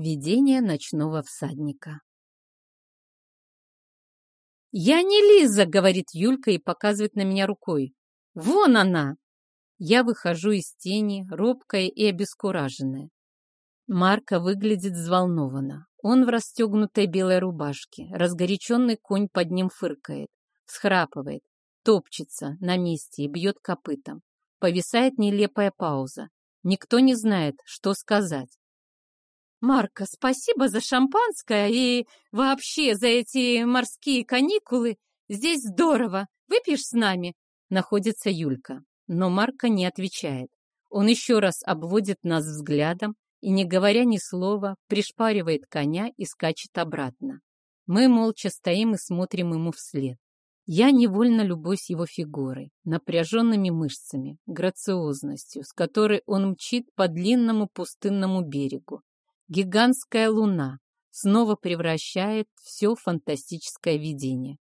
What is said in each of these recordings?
Видение ночного всадника. «Я не Лиза!» — говорит Юлька и показывает на меня рукой. «Вон она!» Я выхожу из тени, робкая и обескураженная. Марка выглядит взволнованно. Он в расстегнутой белой рубашке. Разгоряченный конь под ним фыркает, схрапывает, топчется на месте и бьет копытом. Повисает нелепая пауза. Никто не знает, что сказать. «Марка, спасибо за шампанское и вообще за эти морские каникулы. Здесь здорово. Выпьешь с нами?» Находится Юлька. Но Марка не отвечает. Он еще раз обводит нас взглядом и, не говоря ни слова, пришпаривает коня и скачет обратно. Мы молча стоим и смотрим ему вслед. Я невольно любуюсь его фигурой, напряженными мышцами, грациозностью, с которой он мчит по длинному пустынному берегу. Гигантская луна снова превращает все в фантастическое видение.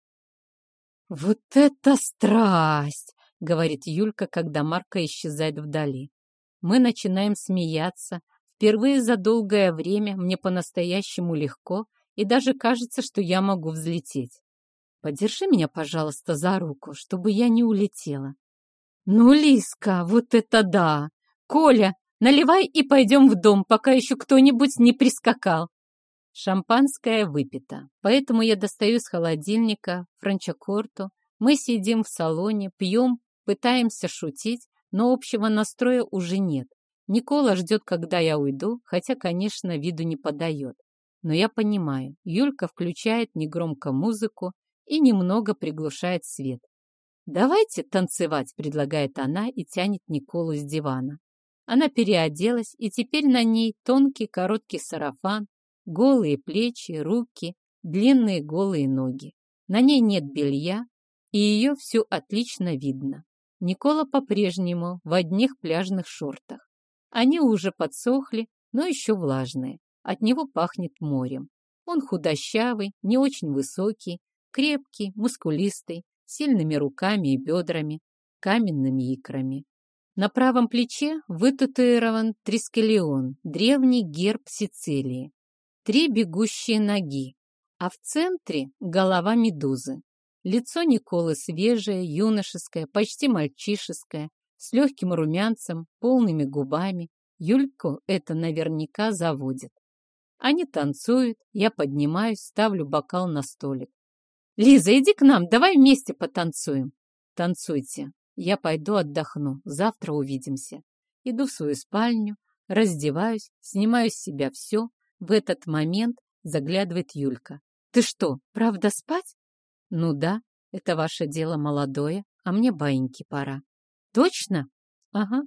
«Вот это страсть!» — говорит Юлька, когда Марка исчезает вдали. Мы начинаем смеяться. Впервые за долгое время мне по-настоящему легко, и даже кажется, что я могу взлететь. Подержи меня, пожалуйста, за руку, чтобы я не улетела. Ну, Лиска, вот это да! Коля, наливай и пойдем в дом, пока еще кто-нибудь не прискакал. Шампанское выпито, поэтому я достаю из холодильника франчакорту. Мы сидим в салоне, пьем, пытаемся шутить, но общего настроя уже нет. Никола ждет, когда я уйду, хотя, конечно, виду не подает. Но я понимаю, Юлька включает негромко музыку, и немного приглушает свет. «Давайте танцевать», — предлагает она и тянет Николу с дивана. Она переоделась, и теперь на ней тонкий короткий сарафан, голые плечи, руки, длинные голые ноги. На ней нет белья, и ее все отлично видно. Никола по-прежнему в одних пляжных шортах. Они уже подсохли, но еще влажные. От него пахнет морем. Он худощавый, не очень высокий, Крепкий, мускулистый, сильными руками и бедрами, каменными икрами. На правом плече вытатуирован трискелион, древний герб Сицилии. Три бегущие ноги, а в центре голова медузы. Лицо Николы свежее, юношеское, почти мальчишеское, с легким румянцем, полными губами. Юльку это наверняка заводит. Они танцуют, я поднимаюсь, ставлю бокал на столик. «Лиза, иди к нам, давай вместе потанцуем». «Танцуйте. Я пойду отдохну. Завтра увидимся». Иду в свою спальню, раздеваюсь, снимаю с себя все. В этот момент заглядывает Юлька. «Ты что, правда спать?» «Ну да, это ваше дело молодое, а мне баиньки пора». «Точно?» «Ага.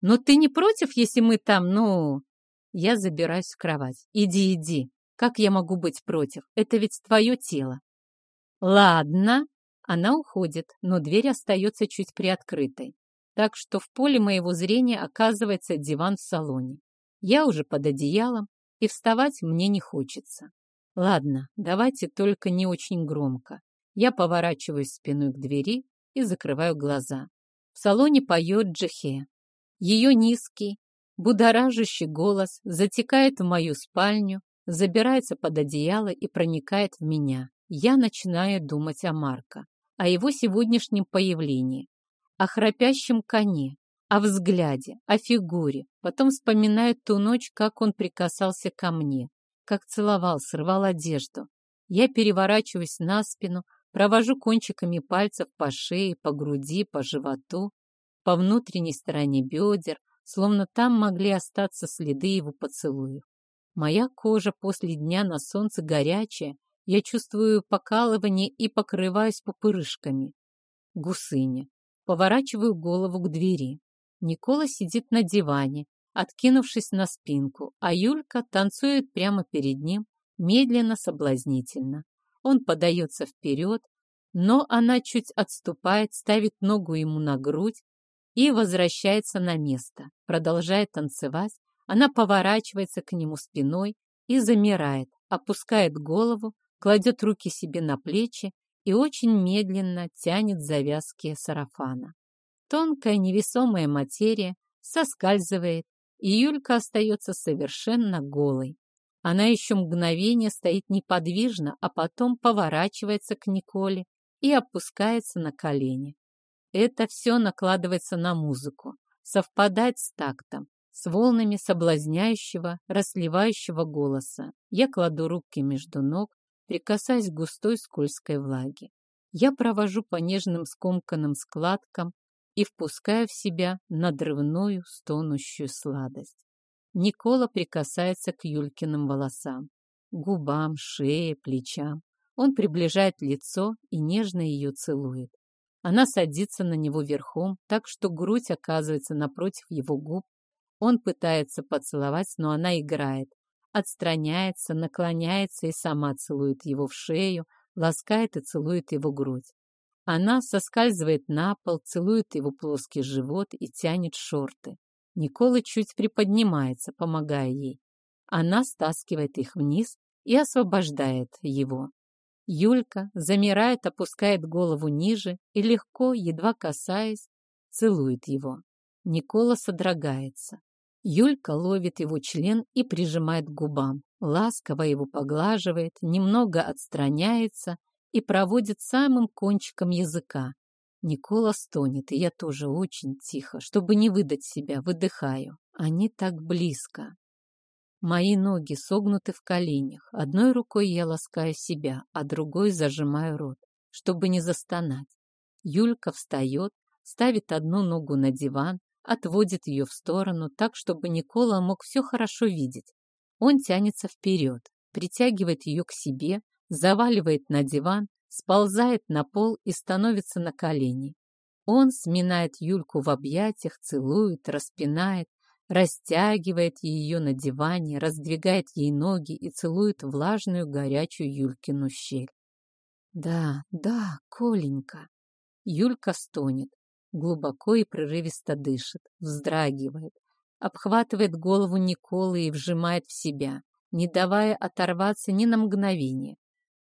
Но ты не против, если мы там, ну...» Я забираюсь в кровать. «Иди, иди. Как я могу быть против? Это ведь твое тело». «Ладно». Она уходит, но дверь остается чуть приоткрытой. Так что в поле моего зрения оказывается диван в салоне. Я уже под одеялом, и вставать мне не хочется. Ладно, давайте только не очень громко. Я поворачиваюсь спиной к двери и закрываю глаза. В салоне поет Джихе. Ее низкий, будоражащий голос затекает в мою спальню, забирается под одеяло и проникает в меня я начинаю думать о Марко, о его сегодняшнем появлении, о храпящем коне, о взгляде, о фигуре. Потом вспоминаю ту ночь, как он прикасался ко мне, как целовал, срывал одежду. Я переворачиваюсь на спину, провожу кончиками пальцев по шее, по груди, по животу, по внутренней стороне бедер, словно там могли остаться следы его поцелуев. Моя кожа после дня на солнце горячая, я чувствую покалывание и покрываюсь пупырышками. Гусыня. Поворачиваю голову к двери. Никола сидит на диване, откинувшись на спинку, а Юлька танцует прямо перед ним, медленно, соблазнительно. Он подается вперед, но она чуть отступает, ставит ногу ему на грудь и возвращается на место. Продолжая танцевать, она поворачивается к нему спиной и замирает, опускает голову, кладет руки себе на плечи и очень медленно тянет завязки сарафана. Тонкая невесомая материя соскальзывает, и Юлька остается совершенно голой. Она еще мгновение стоит неподвижно, а потом поворачивается к Николе и опускается на колени. Это все накладывается на музыку, совпадает с тактом, с волнами соблазняющего, расливающего голоса. Я кладу руки между ног, прикасаясь к густой скользкой влаге. Я провожу по нежным скомканным складкам и впускаю в себя надрывную стонущую сладость. Никола прикасается к Юлькиным волосам, губам, шее, плечам. Он приближает лицо и нежно ее целует. Она садится на него верхом, так что грудь оказывается напротив его губ. Он пытается поцеловать, но она играет, отстраняется, наклоняется и сама целует его в шею, ласкает и целует его грудь. Она соскальзывает на пол, целует его плоский живот и тянет шорты. Никола чуть приподнимается, помогая ей. Она стаскивает их вниз и освобождает его. Юлька замирает, опускает голову ниже и легко, едва касаясь, целует его. Никола содрогается. Юлька ловит его член и прижимает к губам, ласково его поглаживает, немного отстраняется и проводит самым кончиком языка. Никола стонет, и я тоже очень тихо, чтобы не выдать себя, выдыхаю. Они так близко. Мои ноги согнуты в коленях. Одной рукой я ласкаю себя, а другой зажимаю рот, чтобы не застонать. Юлька встает, ставит одну ногу на диван, отводит ее в сторону, так, чтобы Никола мог все хорошо видеть. Он тянется вперед, притягивает ее к себе, заваливает на диван, сползает на пол и становится на колени. Он сминает Юльку в объятиях, целует, распинает, растягивает ее на диване, раздвигает ей ноги и целует влажную горячую Юлькину щель. «Да, да, Коленька!» Юлька стонет, глубоко и прерывисто дышит, вздрагивает, обхватывает голову Николы и вжимает в себя, не давая оторваться ни на мгновение.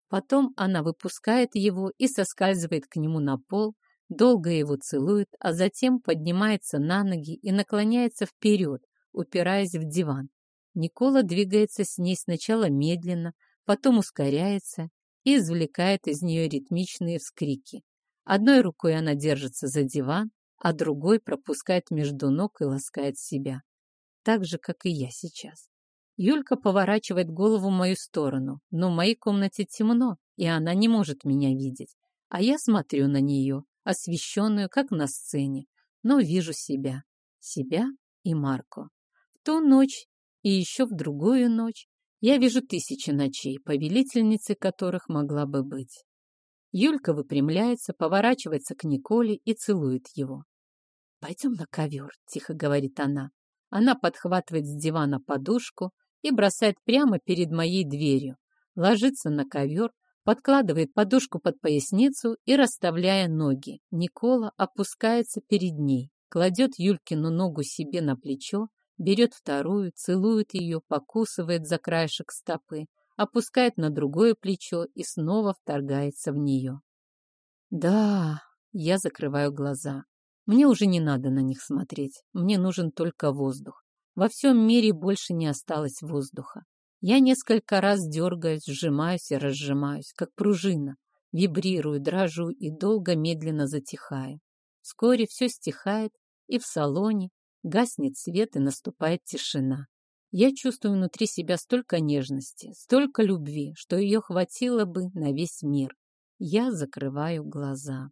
Потом она выпускает его и соскальзывает к нему на пол, долго его целует, а затем поднимается на ноги и наклоняется вперед, упираясь в диван. Никола двигается с ней сначала медленно, потом ускоряется и извлекает из нее ритмичные вскрики. Одной рукой она держится за диван, а другой пропускает между ног и ласкает себя. Так же, как и я сейчас. Юлька поворачивает голову в мою сторону, но в моей комнате темно, и она не может меня видеть. А я смотрю на нее, освещенную, как на сцене, но вижу себя, себя и Марко. В ту ночь и еще в другую ночь я вижу тысячи ночей, повелительницей которых могла бы быть. Юлька выпрямляется, поворачивается к Николе и целует его. «Пойдем на ковер», — тихо говорит она. Она подхватывает с дивана подушку и бросает прямо перед моей дверью, ложится на ковер, подкладывает подушку под поясницу и, расставляя ноги, Никола опускается перед ней, кладет Юлькину ногу себе на плечо, берет вторую, целует ее, покусывает за краешек стопы, опускает на другое плечо и снова вторгается в нее. Да, я закрываю глаза. Мне уже не надо на них смотреть. Мне нужен только воздух. Во всем мире больше не осталось воздуха. Я несколько раз дергаюсь, сжимаюсь и разжимаюсь, как пружина, вибрирую, дрожу и долго медленно затихаю. Вскоре все стихает, и в салоне гаснет свет и наступает тишина. Я чувствую внутри себя столько нежности, столько любви, что ее хватило бы на весь мир. Я закрываю глаза.